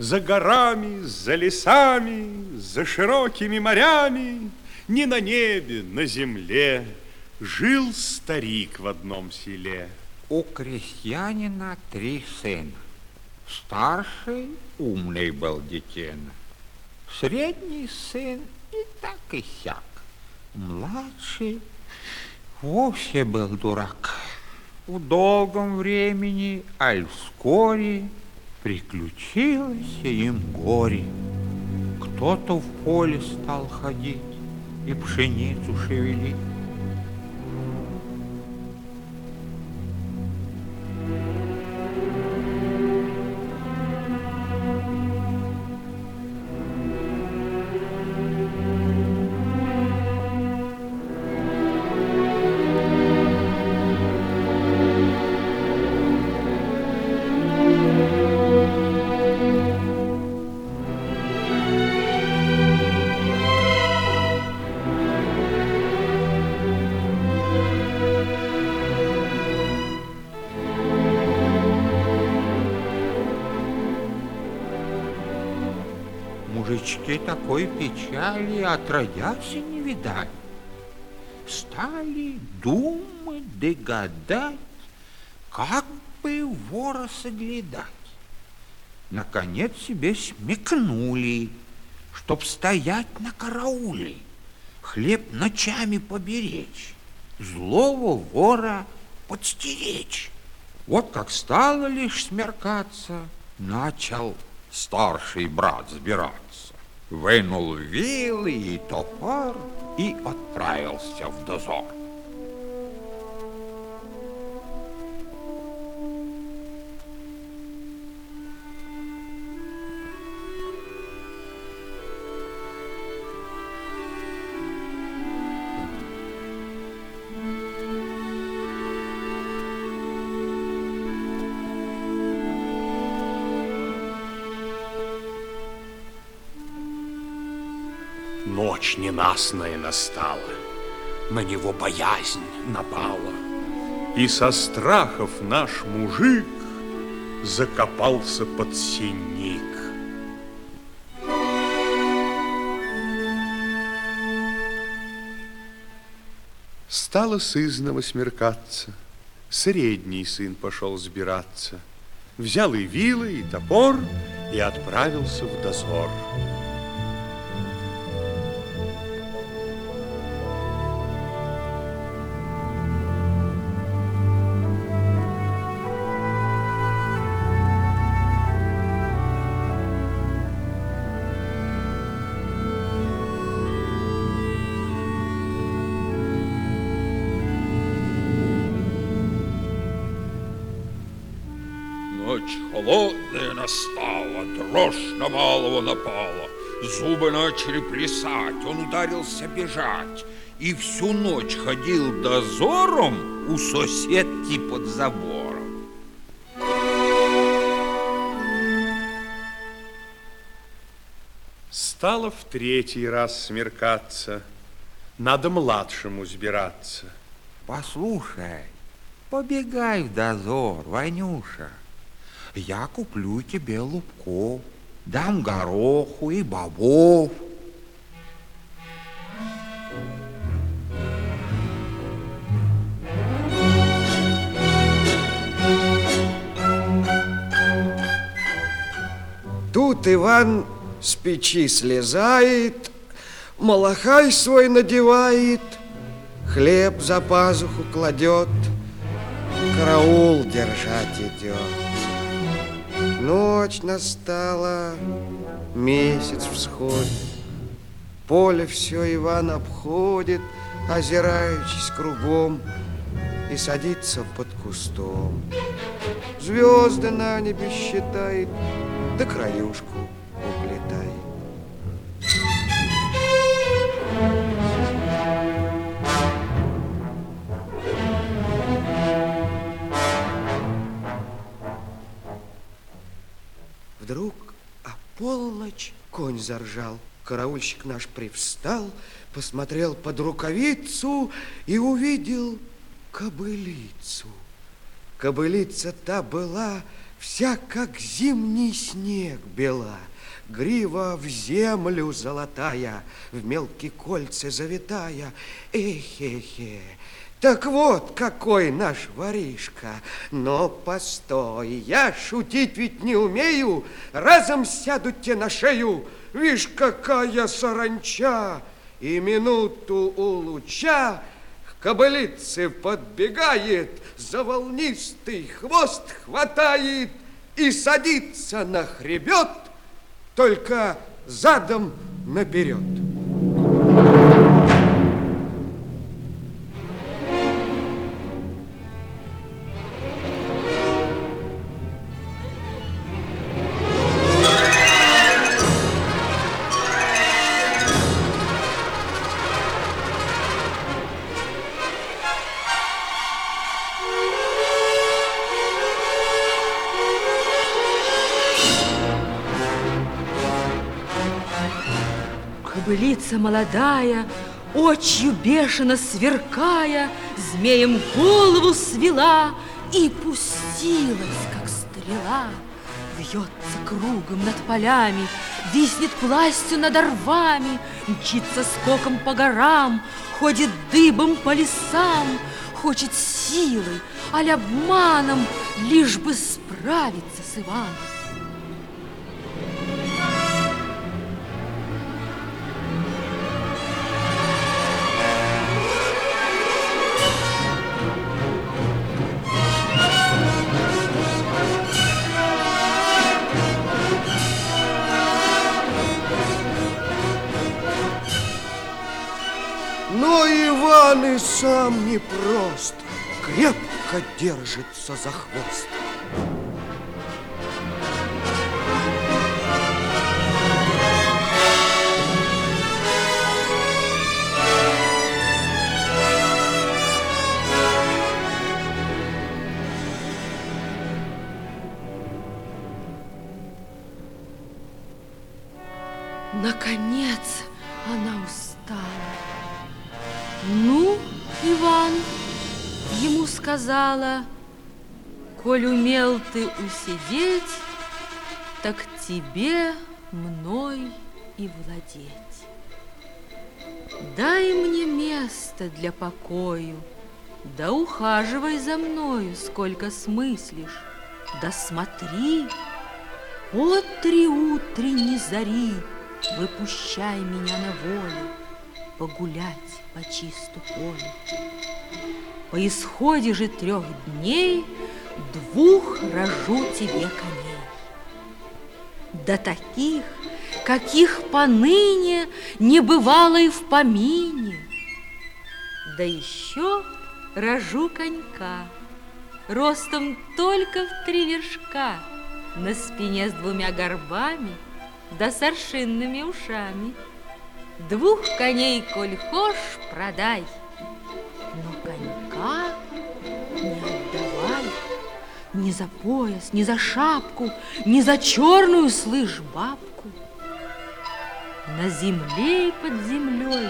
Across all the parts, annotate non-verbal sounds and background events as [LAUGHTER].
За горами, за лесами, за широкими морями, Не на небе, на земле Жил старик в одном селе. У крестьянина три сына. Старший умный был детина. Средний сын и так и сяк. Младший вовсе был дурак. В долгом времени, аль вскоре, приключилось им горе. Кто-то в поле стал ходить и пшеницу шевелить. Печали отродясь не видали. Стали думать да гадать, как бы вора соглядать. Наконец себе смекнули, чтоб стоять на карауле, хлеб ночами поберечь, злого вора подстеречь. Вот как стало лишь смеркаться, начал старший брат сбираться. Вынул вилы и топор и отправился в дозор. Ночь ненастная настала, на него боязнь напала. И со страхов наш мужик закопался под синик. Стало сызново смеркаться, средний сын пошел сбираться. Взял и вилы, и топор, и отправился в дозор. Ударился бежать. И всю ночь ходил дозором у соседки под забором. Стало в третий раз смеркаться, надо младшему сбираться. Послушай, побегай в дозор, Ванюша. Я куплю тебе лубков, дам гороху и бобов. Тут Иван с печи слезает, малахай свой надевает, хлеб за пазуху кладет, караул держать идет. Ночь настала, месяц всходит, поле все Иван обходит, озираючись кругом, и садится под кустом. Звезды на небе считает, да краюшку уплетает. Вдруг, а полночь конь заржал. Караульщик наш привстал, посмотрел под рукавицу и увидел кобылицу. Кобылица та была вся как зимний снег бела, Грива в землю золотая, в мелкие кольца завитая. Эхе-хе, так вот какой наш воришка. Но постой, я шутить ведь не умею, разом сядут те на шею. Вишь, какая саранча! И минуту у луча кобылице подбегает, за волнистый хвост хватает и садится на хребет, только задом наперед. Кобылица молодая, очью бешено сверкая, Змеем голову свела и пустилась, как стрела. Вьется кругом над полями, виснет пластью над орвами, Мчится скоком по горам, ходит дыбом по лесам, Хочет силой, аль обманом, лишь бы справиться с Иваном. Иван и сам непрост, крепко держится за хвост. Сказала, коль умел ты усидеть, так тебе мной и владеть. Дай мне место для покою, да ухаживай за мною, сколько смыслишь, да смотри, от три утренней зари выпущай меня на волю, погулять по чисту полю. По исходе же трех дней двух рожу тебе коней. Да таких, каких поныне не бывало и в помине. Да еще рожу конька, ростом только в три вершка, на спине с двумя горбами, да с аршинными ушами. Двух коней, коль хошь, продай, конька не отдавай. Ни за пояс, ни за шапку, ни за черную, слышь, бабку. На земле и под землей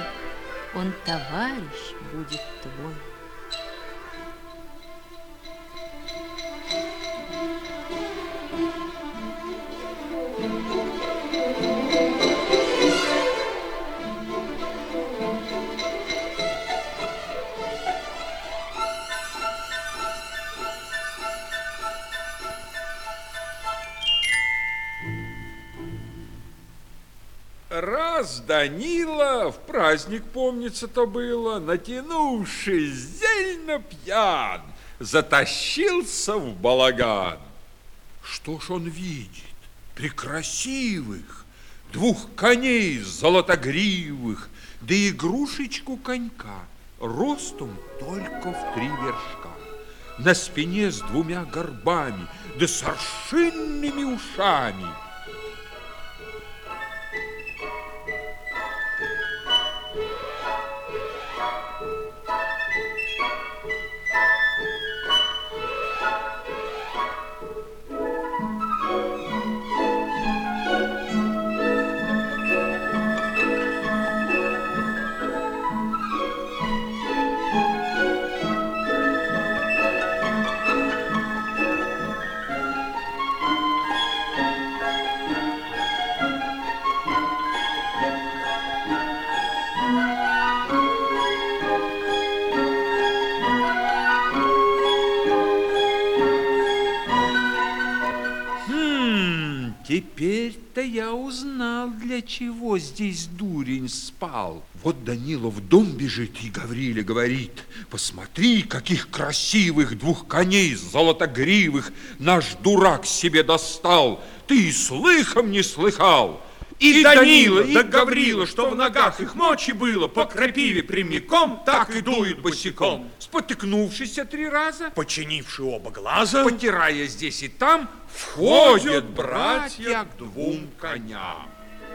он товарищ будет твой. Данила, в праздник, помнится, то было, натянувшись зельно пьян, затащился в балаган. Что ж он видит? Прекрасивых, двух коней золотогривых, да игрушечку конька, ростом только в три вершка. На спине с двумя горбами, да с ушами – Теперь-то я узнал, для чего здесь дурень спал. Вот Данила в дом бежит и Гавриле говорит, посмотри, каких красивых двух коней золотогривых наш дурак себе достал. Ты слыхом не слыхал. И, Данила, и Гаврила, что в ногах их мочи было, по крапиве прямиком, так и дуют босиком. Спотыкнувшись три раза, Починивши оба глаза, потирая здесь и там, входят братья к двум коням.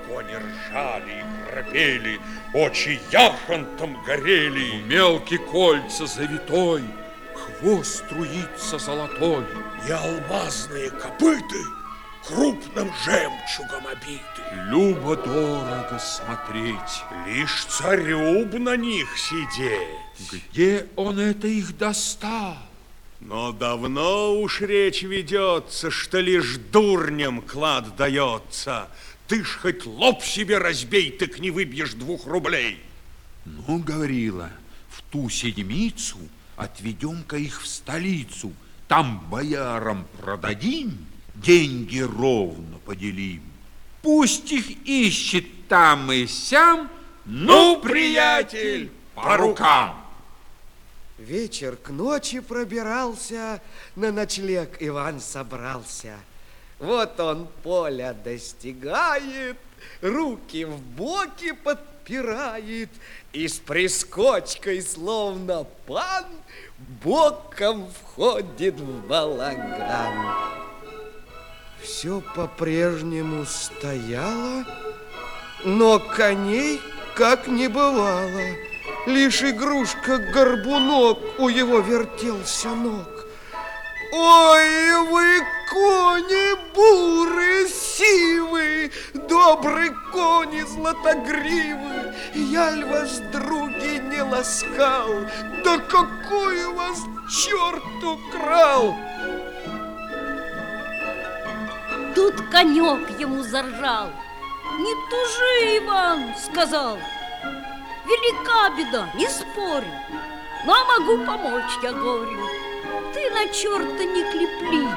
кони ржали и храпели, очи яхонтом горели. Мелкие кольца завитой, хвост струится золотой. И алмазные копыты крупным жемчугом обиты. Любо-дорого смотреть. Лишь царю б на них сидеть. Где он это их достал? Но давно уж речь ведется, что лишь дурням клад дается. Ты ж хоть лоб себе разбей, так не выбьешь двух рублей. Ну, говорила, в ту седмицу отведем-ка их в столицу. Там боярам продадим, деньги ровно поделим. Пусть их ищет там и сям, ну, приятель, по рукам. Вечер к ночи пробирался, на ночлег Иван собрался. Вот он поля достигает, руки в боки подпирает и с прискочкой, словно пан, боком входит в балаган. Все по-прежнему стояло, но коней как не бывало. Лишь игрушка-горбунок у его вертелся ног. Ой, вы кони буры, сивы, добрый кони златогривы, я ль вас, други, не ласкал, да какой вас черт украл? Тут конек ему заржал. Не тужи, Иван, сказал. Велика беда, не спорю. Но могу помочь, я говорю. Ты на черта не клепли.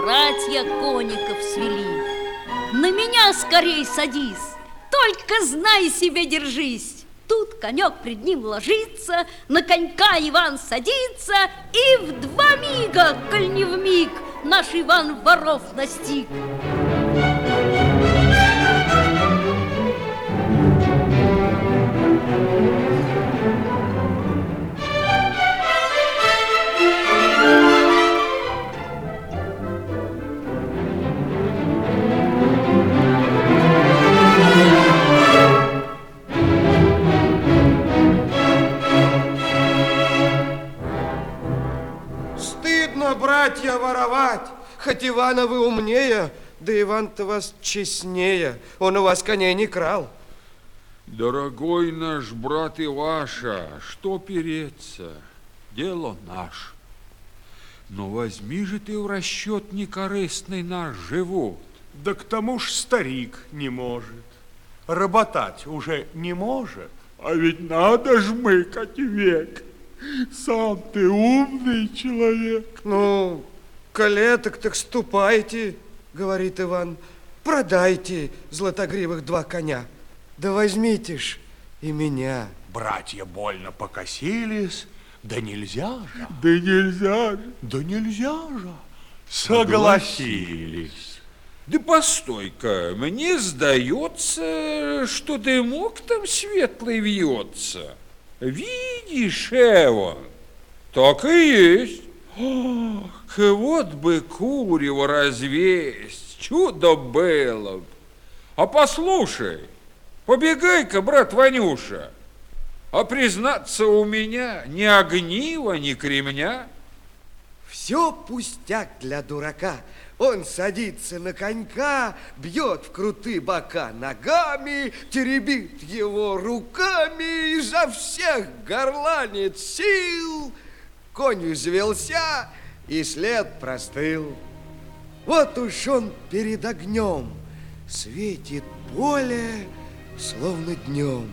Братья коников свели. На меня скорей садись. Только знай себе держись. Тут конек пред ним ложится, на конька Иван садится, и в два мига, коль не в миг, наш Иван воров настиг. Воровать, хоть Ивана вы умнее, да Иван-то вас честнее, он у вас коней не крал. Дорогой наш брат Иваша, что переться? Дело наш. Но возьми же ты в расчет некорыстный наш живот. Да к тому ж старик не может. Работать уже не может. А ведь надо жмыкать век. Сам ты умный человек. Ну, колеток так ступайте, говорит Иван, продайте златогривых два коня, да возьмите ж и меня. Братья больно покосились. Да нельзя же, Да нельзя же. да нельзя же. Согласились. Да постой-ка, мне сдается, что дымок там светлый вьется. Видишь, Эван, так и есть. Ах, вот бы курево развесть, чудо было б. А послушай, побегай-ка, брат Ванюша, а признаться у меня ни огнива, ни кремня. Все пустяк для дурака. Он садится на конька, бьет в крутые бока ногами, теребит его руками, изо всех горланит сил. Конь взвелся, и след простыл. Вот уж он перед огнем, светит поле, словно днем.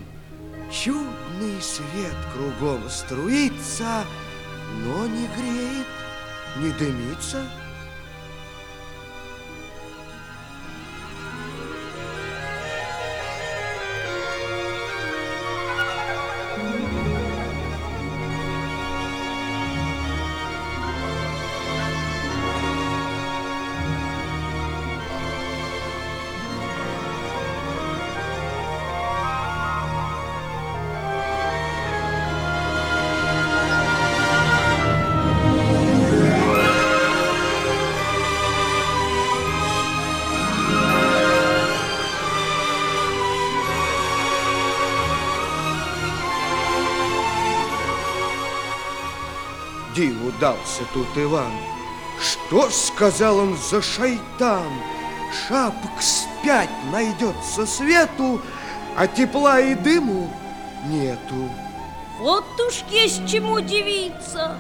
Чудный свет кругом струится, но не греет, не дымится. Диву дался тут Иван. Что, сказал он, за шайтан? Шапок спять найдется свету, а тепла и дыму нету. Вот уж есть чему удивиться.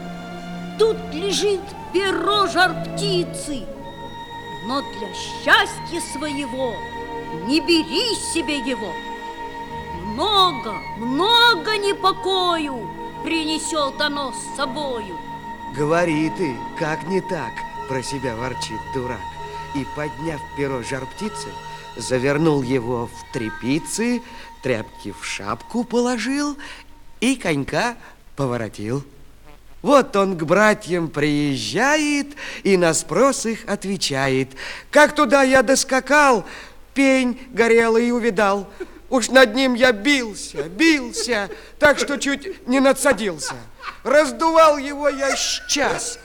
Тут лежит перо жар птицы. Но для счастья своего не бери себе его. Много, много непокою принесет оно с собою. Говори ты, как не так, про себя ворчит дурак. И, подняв перо жар птицы, завернул его в трепицы, тряпки в шапку положил и конька поворотил. Вот он к братьям приезжает и на спрос их отвечает. Как туда я доскакал, пень горелый увидал. Уж над ним я бился, бился, так что чуть не надсадился. Раздувал его я сейчас.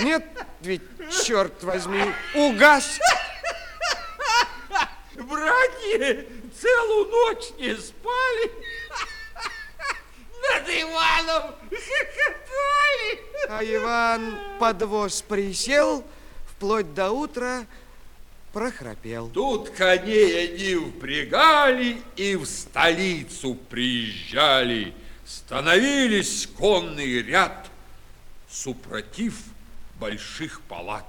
Нет, ведь, черт возьми, угас. Братья целую ночь не спали. Над Иваном хохотали. А Иван под воз присел, вплоть до утра прохрапел. Тут коней они впрягали и в столицу приезжали. Становились конный ряд, супротив больших палат.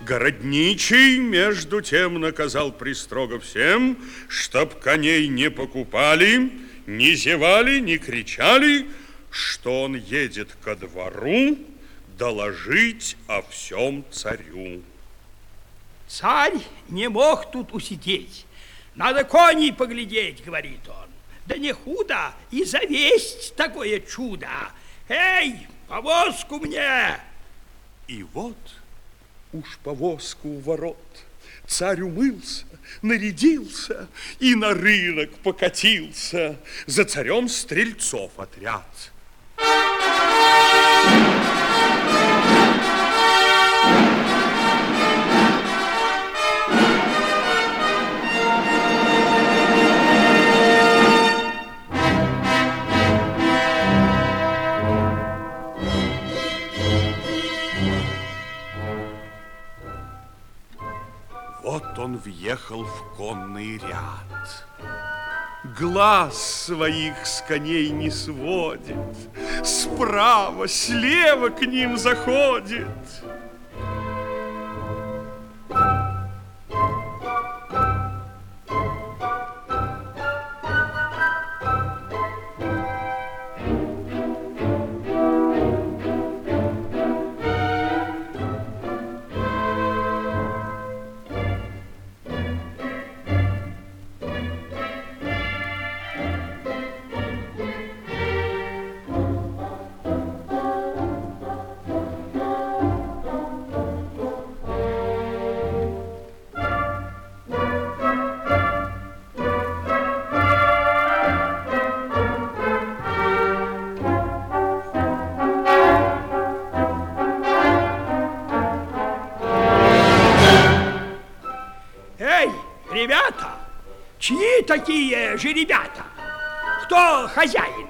Городничий, между тем, наказал пристрого всем, чтоб коней не покупали, не зевали, не кричали, что он едет ко двору доложить о всем царю. Царь не мог тут усидеть. Надо коней поглядеть, говорит он. Да не худо и завесть такое чудо. Эй, повозку мне! И вот уж повозка у ворот. Царь умылся, нарядился и на рынок покатился. За царем стрельцов отряд. Вот он въехал в конный ряд. Глаз своих с коней не сводит, Справа, слева к ним заходит. Такие же ребята? Кто хозяин?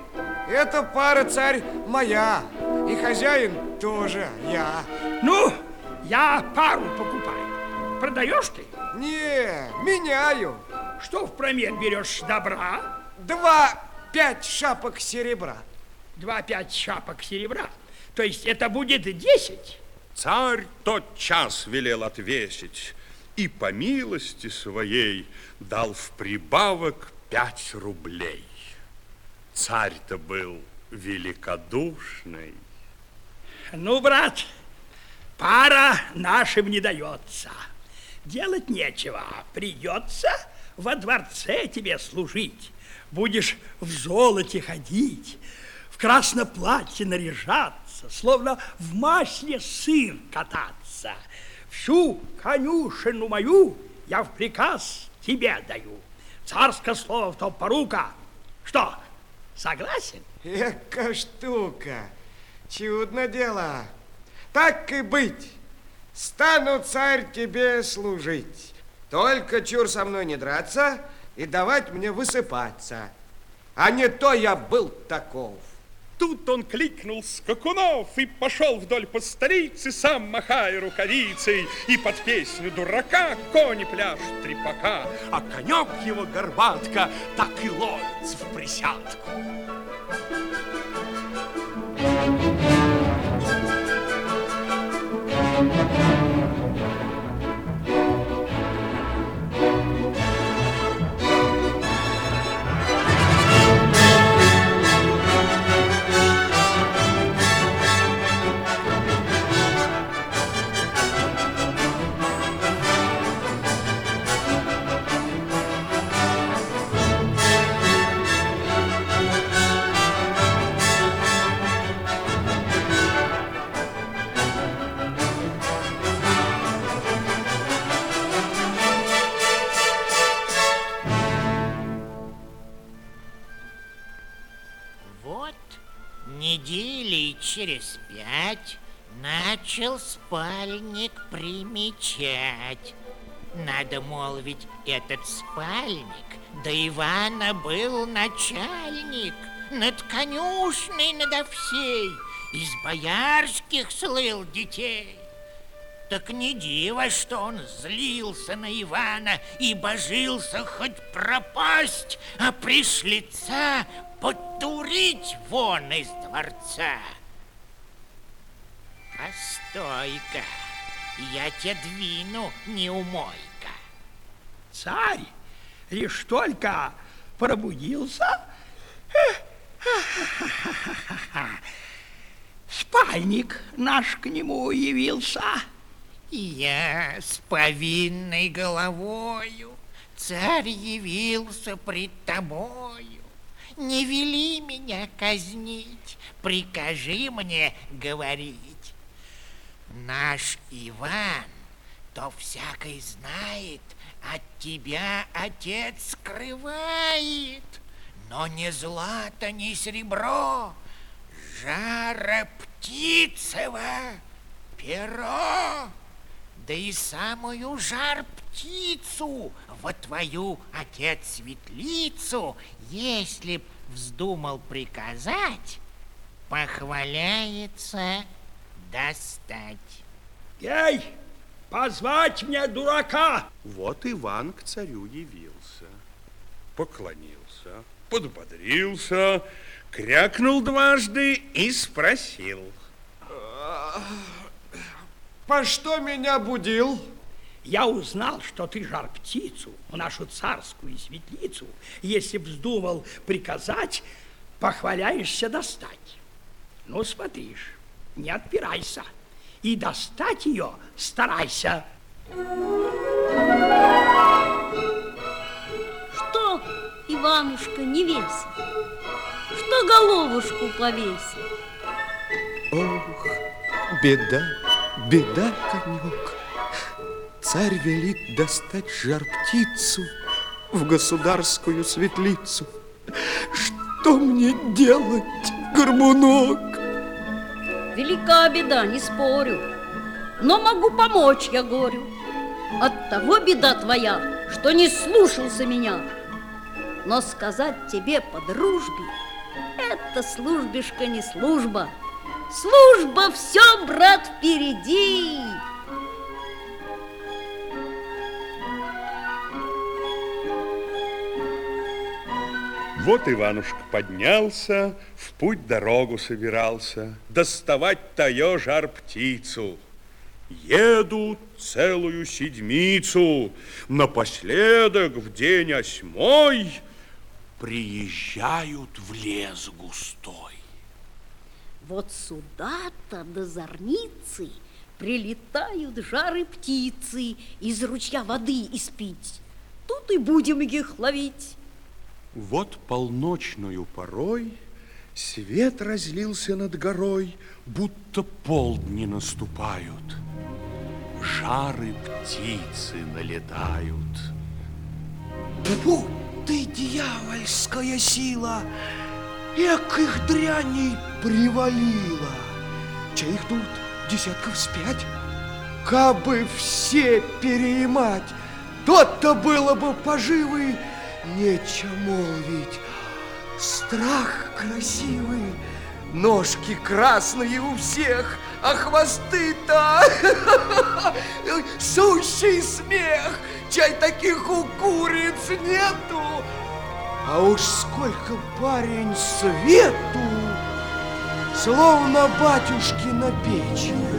Эта пара царь моя, и хозяин тоже я. Ну, я пару покупаю. Продаешь ты? Не, меняю. Что в промен берешь добра? Два пять шапок серебра. Два пять шапок серебра. То есть это будет десять? Царь тот час велел отвесить и по милости своей дал в прибавок пять рублей. Царь-то был великодушный. Ну, брат, пара нашим не дается. Делать нечего, придется во дворце тебе служить. Будешь в золоте ходить, в красном платье наряжаться, словно в масле сыр кататься. Всю конюшину мою я в приказ тебе даю. Царское слово в том порука. Что, согласен? Эка штука. Чудно дело. Так и быть. Стану, царь, тебе служить. Только чур со мной не драться и давать мне высыпаться. А не то я был таков. Тут он кликнул скакунов и пошел вдоль по столице, сам махая рукавицей. И под песню дурака кони пляшут трепака, а конек его горбатка так и ловится в присядку. Вот через пять начал спальник примечать. Надо молвить, этот спальник до Ивана был начальник, над конюшной надо всей, из боярских слыл детей. Так не диво, что он злился на Ивана и божился хоть пропасть, а пришлица подтурить вон из дворца. Постой-ка, я тебя двину, неумойка. Царь лишь только пробудился, спальник наш к нему явился. Я с повинной головою, царь явился пред тобою. Не вели меня казнить, прикажи мне говорить. Наш Иван то всякой знает, от тебя отец скрывает. Но не злато, не серебро, жара птицева перо, да и самую жар птицу во твою отец светлицу, если б вздумал приказать, похваляется достать. Эй, позвать мне дурака! Вот Иван к царю явился, поклонился, подбодрился, крякнул дважды и спросил. По что меня будил? Я узнал, что ты жар птицу, нашу царскую светлицу, если б вздумал приказать, похваляешься достать. Ну, смотришь, не отпирайся, и достать ее старайся. Что, Иванушка, не весел? Что головушку повесил? Ох, беда, беда, конек. Царь велит достать жар-птицу в государскую светлицу. Что мне делать, горбунок? Велика беда, не спорю, но могу помочь я горю. От того беда твоя, что не слушался меня. Но сказать тебе по дружбе, это службишка не служба. Служба все, брат, впереди. Вот Иванушка поднялся, в путь дорогу собирался, доставать таю жар птицу. Едут целую седмицу, напоследок в день осьмой приезжают в лес густой. Вот сюда-то до зорницы прилетают жары птицы из ручья воды испить. Тут и будем их ловить. Вот полночную порой свет разлился над горой, будто полдни наступают. Жары птицы налетают. Фу, ты дьявольская сила! Эк их дряней привалила! Чей их тут десятков спять? кабы все переимать, тот-то было бы поживый, нечему ведь. Страх красивый, ножки красные у всех, а хвосты-то [LAUGHS] сущий смех. Чай таких у куриц нету. А уж сколько парень свету, словно батюшки на печи.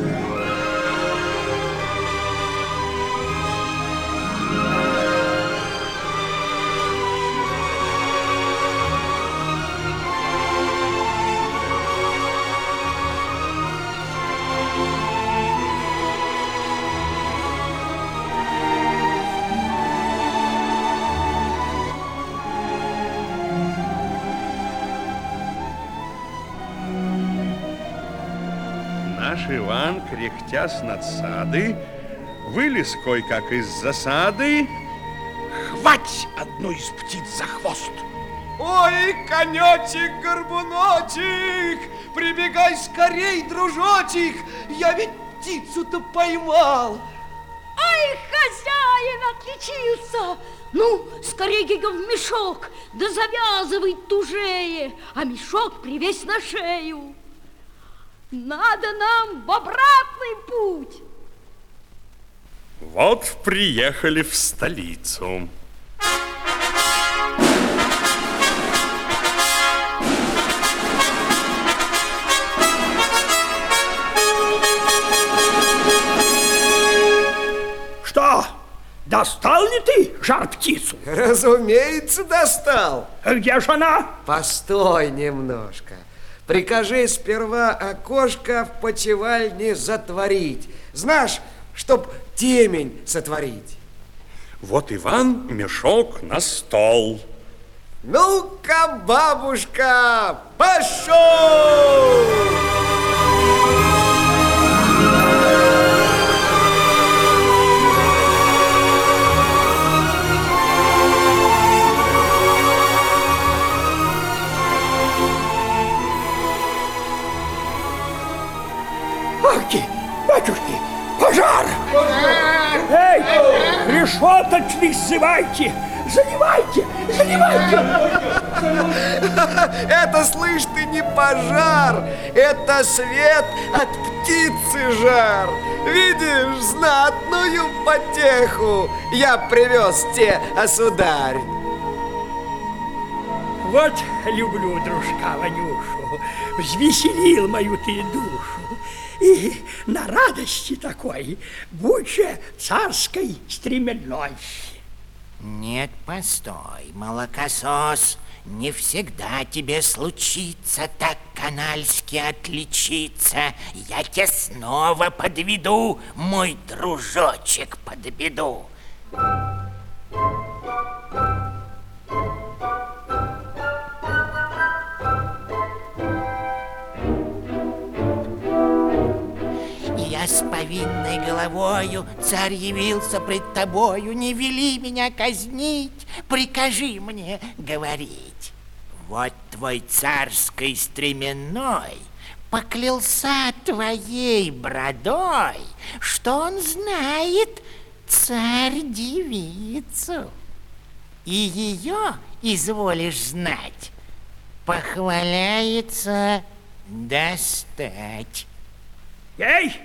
Кряхтя с надсады, вылез кое-как из засады. Хвать одну из птиц за хвост. Ой, конечек, горбуночек, прибегай скорей, дружочек, я ведь птицу-то поймал. Ай, хозяин отличился! Ну, скорее ее в мешок, да завязывай тужее, а мешок привесь на шею. Надо нам в обратный путь. Вот приехали в столицу. Что, достал ли ты жар-птицу? Разумеется, достал. Где же она? Постой немножко. Прикажи сперва окошко в почевальне затворить. Знаешь, чтоб темень сотворить. Вот Иван мешок на стол. Ну-ка, бабушка, пошел! Решеточных сзывайте! Заливайте, заливайте! [LAUGHS] Это, слышь ты, не пожар, это свет от птицы жар. Видишь, знатную потеху я привез те, осударь. Вот люблю дружка Ванюшу, взвеселил мою ты душу. И на радости такой будь же царской стременной. Нет, постой, молокосос. Не всегда тебе случится так канальски отличиться. Я тебя снова подведу, мой дружочек, под беду. Я с повинной головою, царь явился пред тобою, не вели меня казнить, прикажи мне говорить. Вот твой царской стременной поклялся твоей бродой, что он знает царь-девицу. И ее, изволишь знать, похваляется достать. Эй,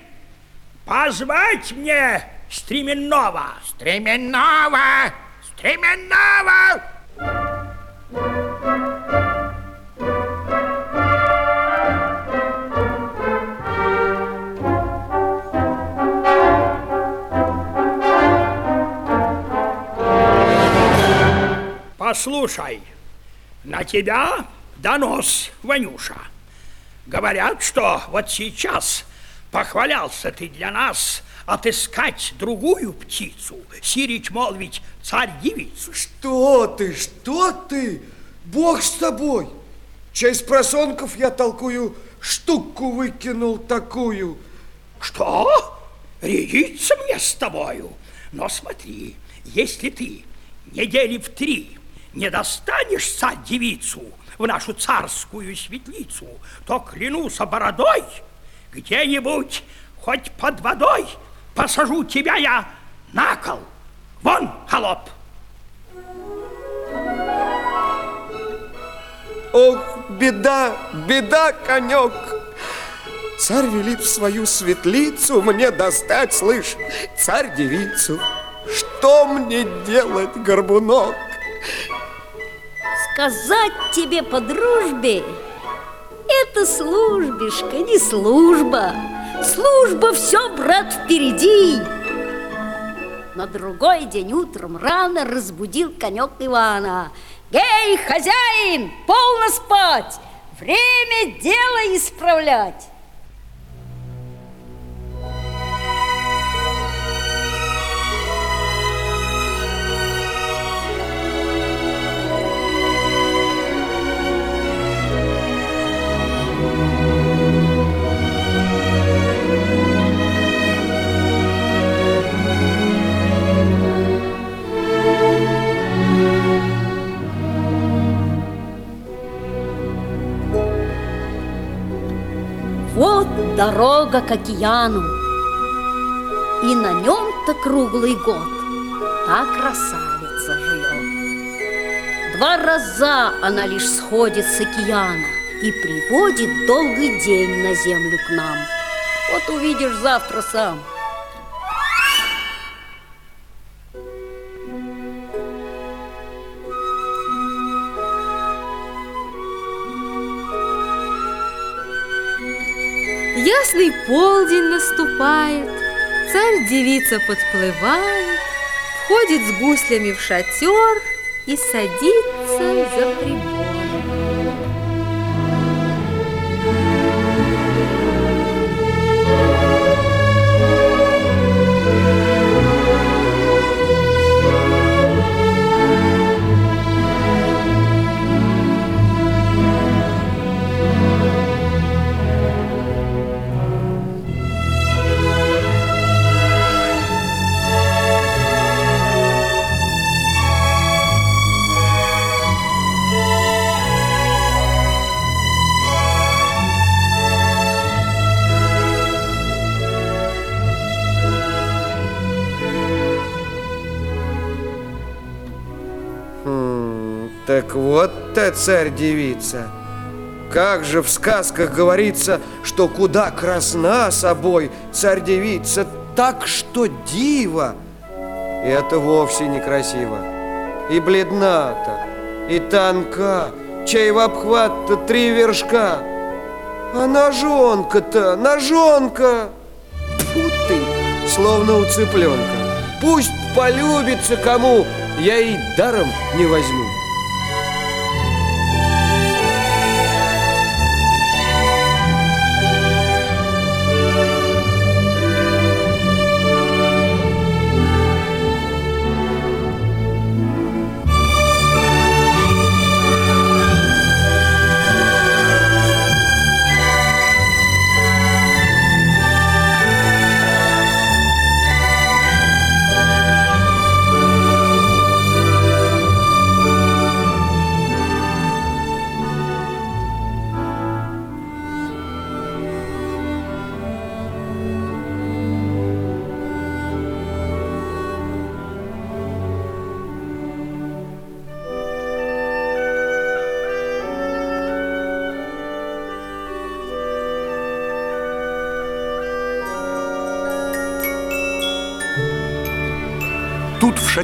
позвать мне стременного! Стременного! Стременного! Послушай, на тебя донос, Ванюша. Говорят, что вот сейчас похвалялся ты для нас отыскать другую птицу, сирич молвить царь-девицу. Что ты, что ты? Бог с тобой. С просонков я толкую, штуку выкинул такую. Что? Рядиться мне с тобою? Но смотри, если ты недели в три не достанешь царь-девицу в нашу царскую светлицу, то клянусь бородой, где-нибудь хоть под водой посажу тебя я на кол. Вон, холоп! Ох, беда, беда, конек! Царь велит свою светлицу мне достать, слышь, царь-девицу. Что мне делать, горбунок? Сказать тебе по дружбе, это службишка, не служба. Служба все, брат, впереди. На другой день утром рано разбудил конек Ивана. Гей, хозяин, полно спать! Время дело исправлять! Дорога к океану, и на нем-то круглый год та красавица живет. Два раза она лишь сходит с океана и приводит долгий день на землю к нам. Вот увидишь завтра сам. Ясный полдень наступает, Царь-девица подплывает, Входит с гуслями в шатер И садится за прибор. Так вот ты, царь-девица. Как же в сказках говорится, что куда красна собой царь-девица, так что дива. И это вовсе некрасиво. И бледна-то, и тонка, чай в обхват-то три вершка. А ножонка-то, ножонка! Фу ты, словно у цыпленка. Пусть полюбится кому, я и даром не возьму.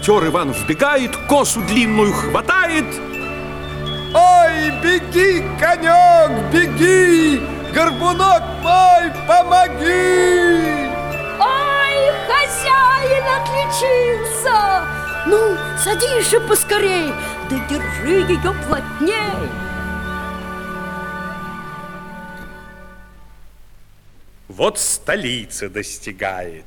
Шатер Иван вбегает, косу длинную хватает. Ой, беги, конек, беги! Горбунок мой, помоги! Ой, хозяин отличился! Ну, садись же поскорей, да держи ее плотней. Вот столица достигает.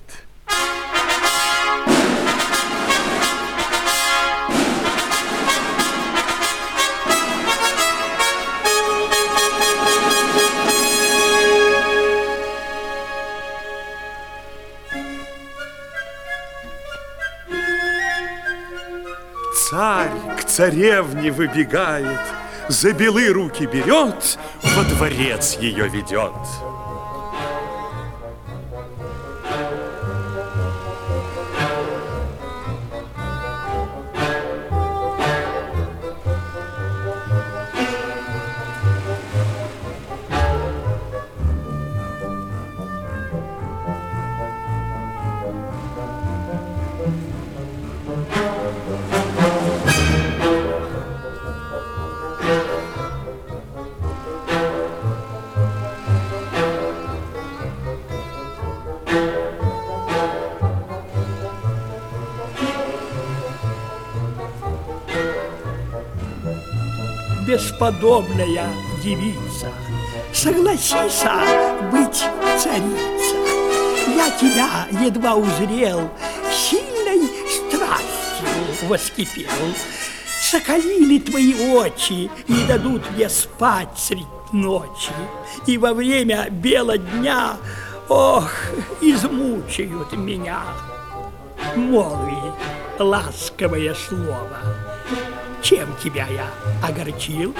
Царевне выбегает, за белые руки берет, во дворец ее ведет. Бесподобная девица, согласися быть царица. Я тебя едва узрел, сильной страстью воскипел. Соколили твои очи, не дадут мне спать средь ночи. И во время бела дня, ох, измучают меня. Молви ласковое слово. Чем тебя я огорчил?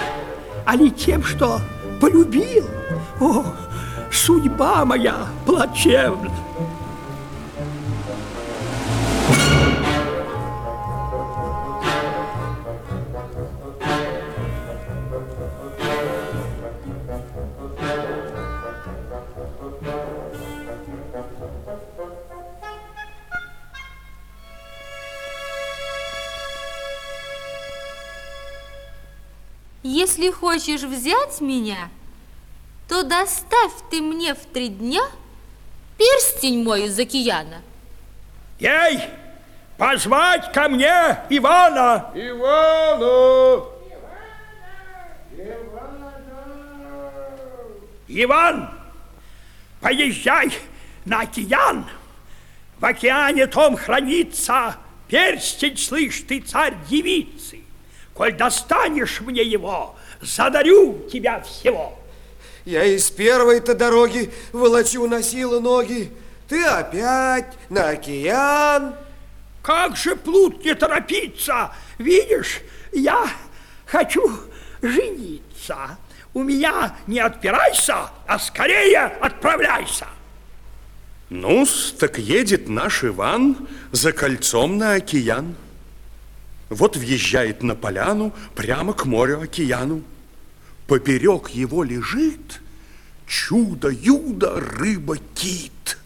А не тем, что полюбил? О, судьба моя плачевна. Хочешь взять меня, то доставь ты мне в три дня перстень мой из океана. Ей, позвать ко мне Ивана! Ивану! Иван, поезжай на океан. В океане том хранится перстень, слышь ты, царь девицы. Коль достанешь мне его, задарю тебя всего. Я из первой-то дороги волочу на силу ноги. Ты опять на океан. Как же плут не торопиться? Видишь, я хочу жениться. У меня не отпирайся, а скорее отправляйся. ну так едет наш Иван за кольцом на океан. Вот въезжает на поляну прямо к морю-океану. Поперек его лежит чудо-юдо рыба-кит.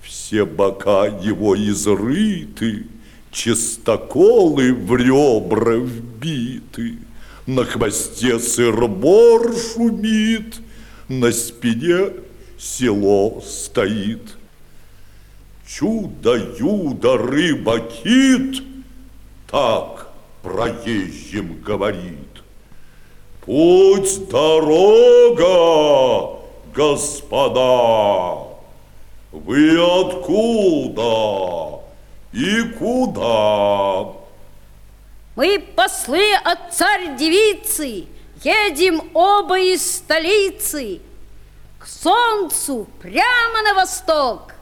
Все бока его изрыты, Чистоколы в ребра вбиты, На хвосте сыр-бор шумит, На спине село стоит. Чудо-юдо рыба-кит Так проезжим говорит. Путь дорога, господа, вы откуда и куда? Мы послы от царь-девицы, едем оба из столицы к солнцу прямо на восток.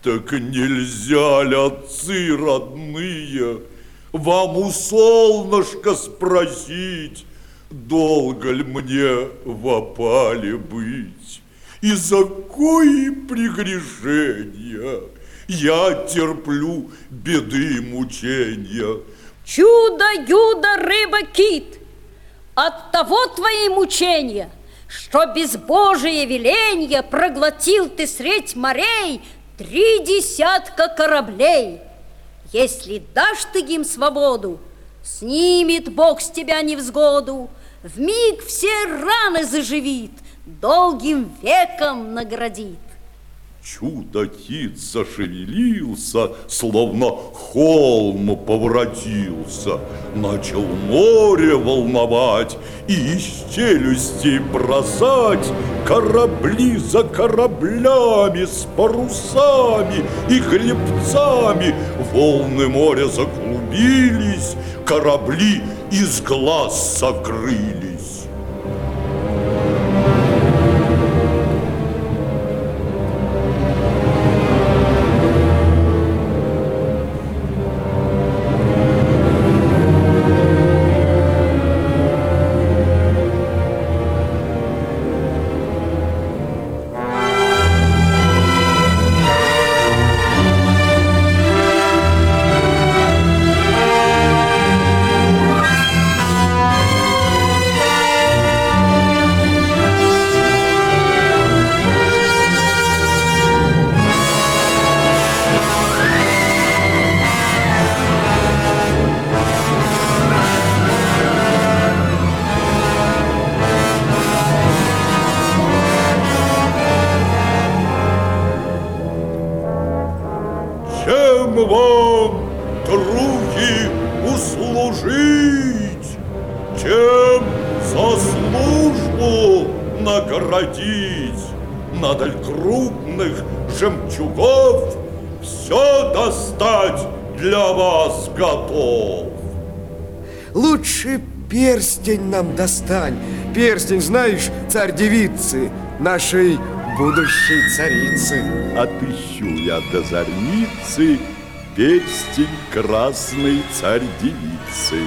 Так нельзя ли, отцы родные, вам у солнышка спросить, долго ли мне в опале быть? И за кои прегрешения я терплю беды и мучения? Чудо-юдо, рыба-кит, от того твои мучения, что без Божия веленья проглотил ты средь морей три десятка кораблей. Если дашь ты им свободу, снимет Бог с тебя невзгоду, в миг все раны заживит, долгим веком наградит. Чудо-кит зашевелился, словно холм повратился, Начал море волновать и из челюстей бросать. Корабли за кораблями с парусами и хлебцами. Волны моря заклубились, корабли из глаз сокрылись. Перстень нам достань. Перстень, знаешь, царь-девицы, нашей будущей царицы. Отыщу я до зорницы перстень красной царь-девицы.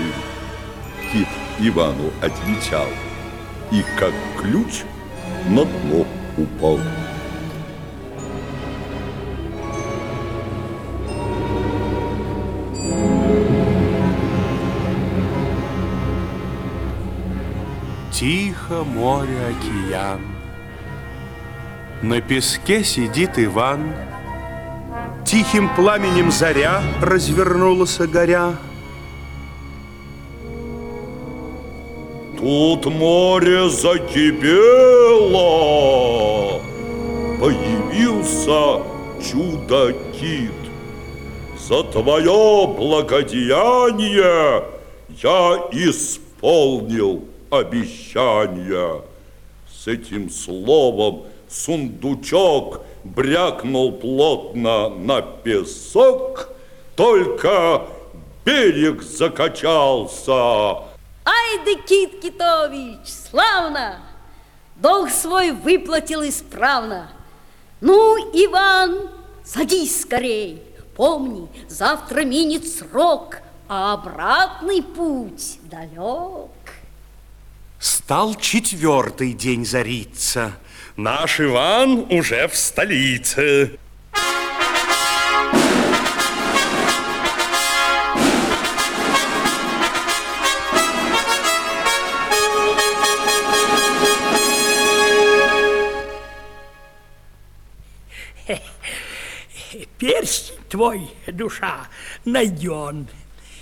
Кит Ивану отвечал, и как ключ на дно упал. Тихо море, океан. На песке сидит Иван. Тихим пламенем заря развернулась горя. Тут море закипело, появился чудо-кит. За твое благодеяние я исполнил обещание. С этим словом сундучок брякнул плотно на песок, только берег закачался. Ай да Кит Китович, славно! Долг свой выплатил исправно. Ну, Иван, садись скорей. Помни, завтра минет срок, а обратный путь далек. Стал четвертый день зариться. Наш Иван уже в столице. Перстень твой, душа, найден.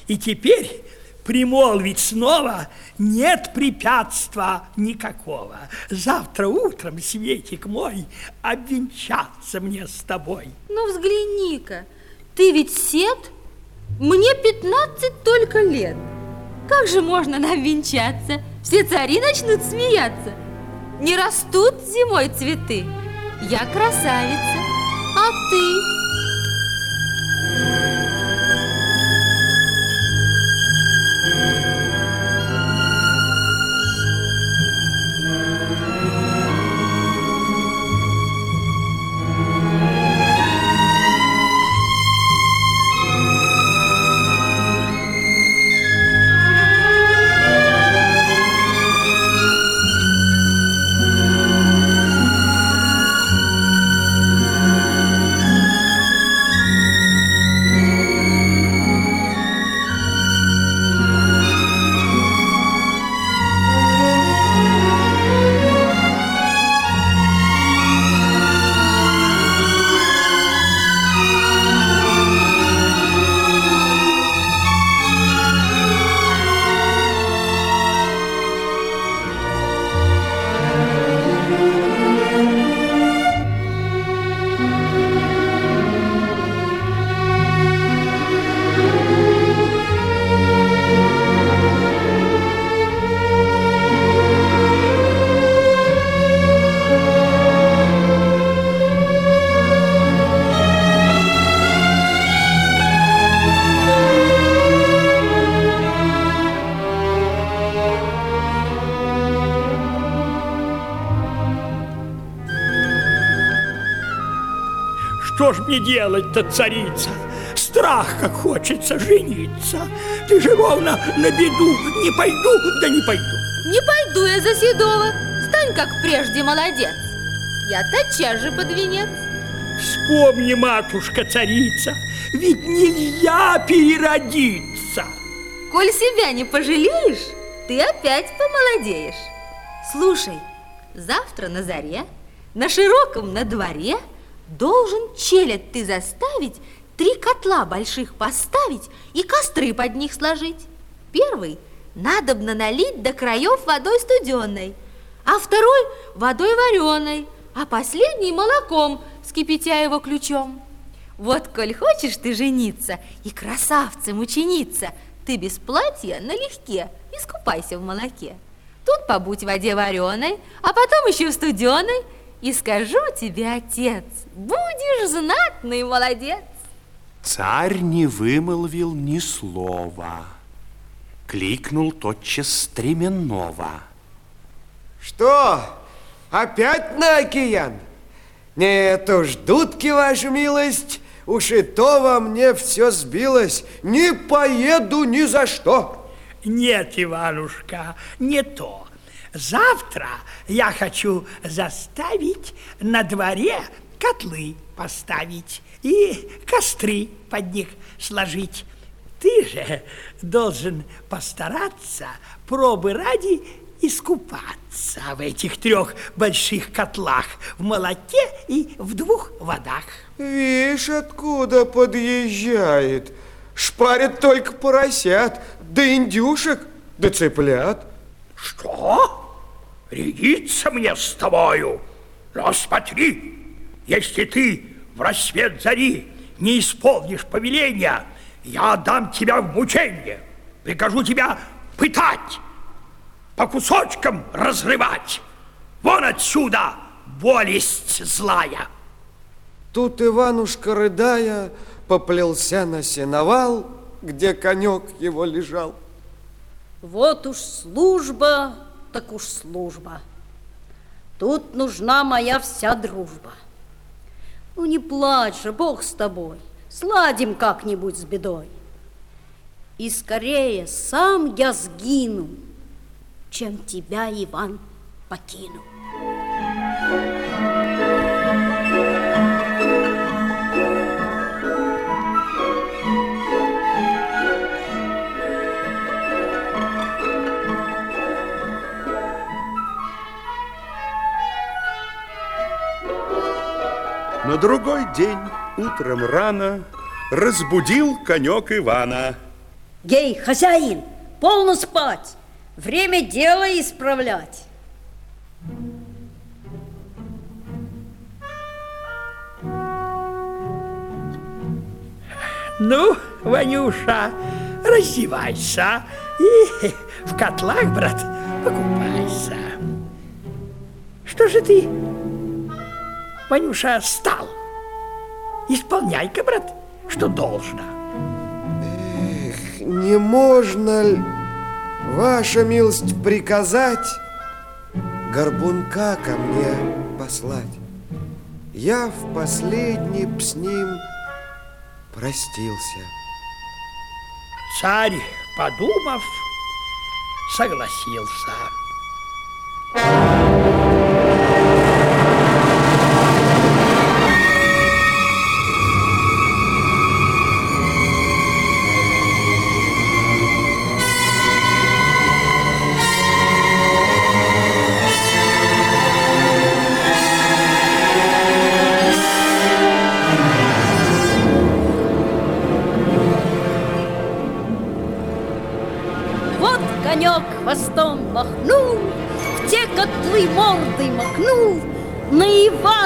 И теперь примолвить снова нет препятства никакого. Завтра утром, Светик мой, обвенчаться мне с тобой. Ну, взгляни-ка, ты ведь сед? Мне 15 только лет. Как же можно нам венчаться? Все цари начнут смеяться. Не растут зимой цветы. Я красавица, а ты? Делать-то, царица? Страх, как хочется жениться. Ты же ровно на беду. Не пойду, да не пойду. Не пойду я за Седова. Стань, как прежде, молодец. Я тотчас же под венец. Вспомни, матушка-царица, ведь нельзя переродиться. Коль себя не пожалеешь, ты опять помолодеешь. Слушай, завтра на заре, на широком на дворе должен челядь ты заставить три котла больших поставить и костры под них сложить. Первый надобно налить до краев водой студеной, а второй водой вареной, а последний молоком, скипятя его ключом. Вот, коль хочешь ты жениться и красавцем учениться, ты без платья налегке искупайся в молоке. Тут побудь в воде вареной, а потом еще в студеной. И скажу тебе, отец, будешь знатный молодец. Царь не вымолвил ни слова. Кликнул тотчас стременного. Что, опять на океан? Нет уж, дудки, ваша милость, уж и то во мне все сбилось. Не поеду ни за что. Нет, Иванушка, не то. Завтра я хочу заставить на дворе котлы поставить и костры под них сложить. Ты же должен постараться пробы ради искупаться в этих трех больших котлах, в молоке и в двух водах. Видишь, откуда подъезжает. Шпарят только поросят, да индюшек, да цыплят. Что? Рядиться мне с тобою? Но смотри, если ты в рассвет зари не исполнишь повеления, я отдам тебя в мучение, прикажу тебя пытать, по кусочкам разрывать. Вон отсюда, болесть злая. Тут Иванушка, рыдая, поплелся на сеновал, где конек его лежал. Вот уж служба, так уж служба. Тут нужна моя вся дружба. Ну не плачь же, Бог с тобой, сладим как-нибудь с бедой. И скорее сам я сгину, чем тебя, Иван, покину. На другой день, утром рано, разбудил конек Ивана. Гей, хозяин, полно спать, время дело исправлять. Ну, Ванюша, раздевайся и в котлах, брат, покупайся. Что же ты, Ванюша, стал? Исполняй-ка, брат, что должно. Эх, не можно ли, ваша милость, приказать горбунка ко мне послать? Я в последний б с ним простился. Царь, подумав, согласился.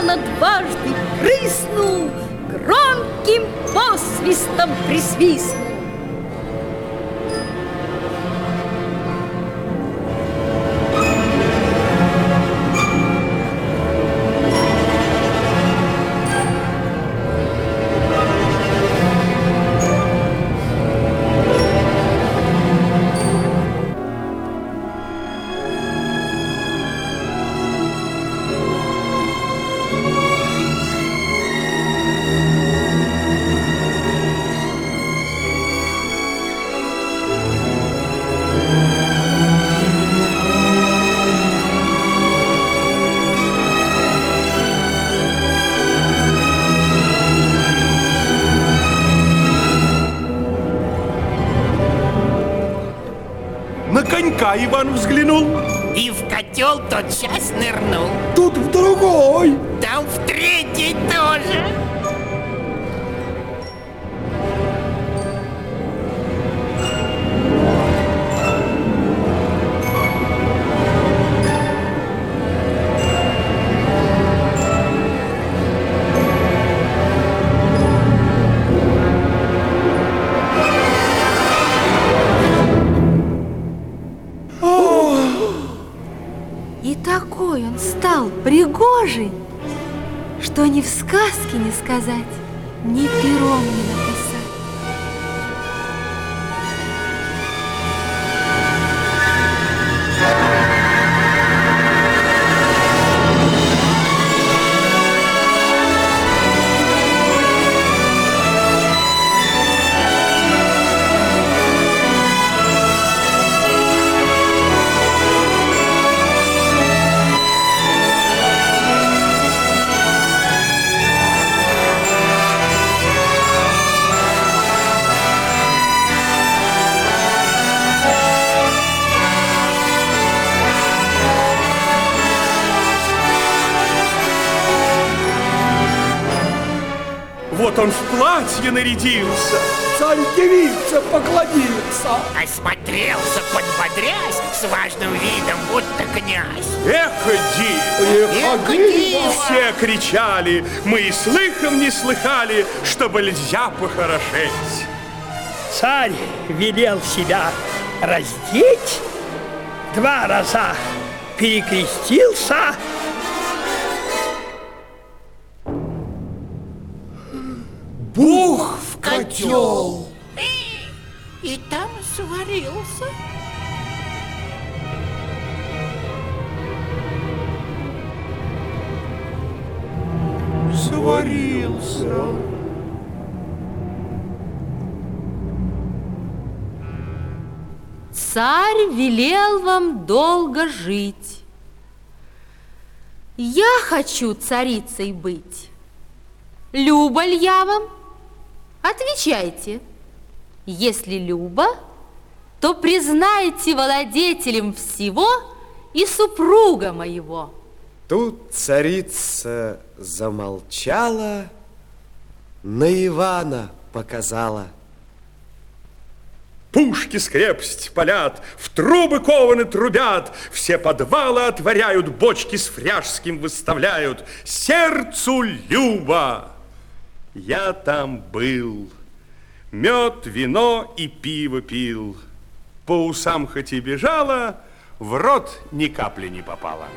Ивана дважды прыснул, громким посвистом присвистнул. Иван взглянул. И в котел тотчас нырнул. Такой он стал пригожий, что ни в сказке не сказать, ни пером не написать. Платье нарядился. Царь девица поклонился. Осмотрелся, подбодрясь, с важным видом, будто князь. Эх, Ди! Эх, диво! Все кричали, мы и слыхом не слыхали, чтобы нельзя похорошеть. Царь велел себя раздеть, два раза перекрестился, котел. И там сварился. Сварился. Царь велел вам долго жить. Я хочу царицей быть. Люба ль я вам? Отвечайте. Если Люба, то признайте владетелем всего и супруга моего. Тут царица замолчала, на Ивана показала. Пушки с крепости палят, в трубы кованы трубят, все подвалы отворяют, бочки с фряжским выставляют. Сердцу Люба! Я там был, мед, вино и пиво пил. По усам хоть и бежала, в рот ни капли не попала.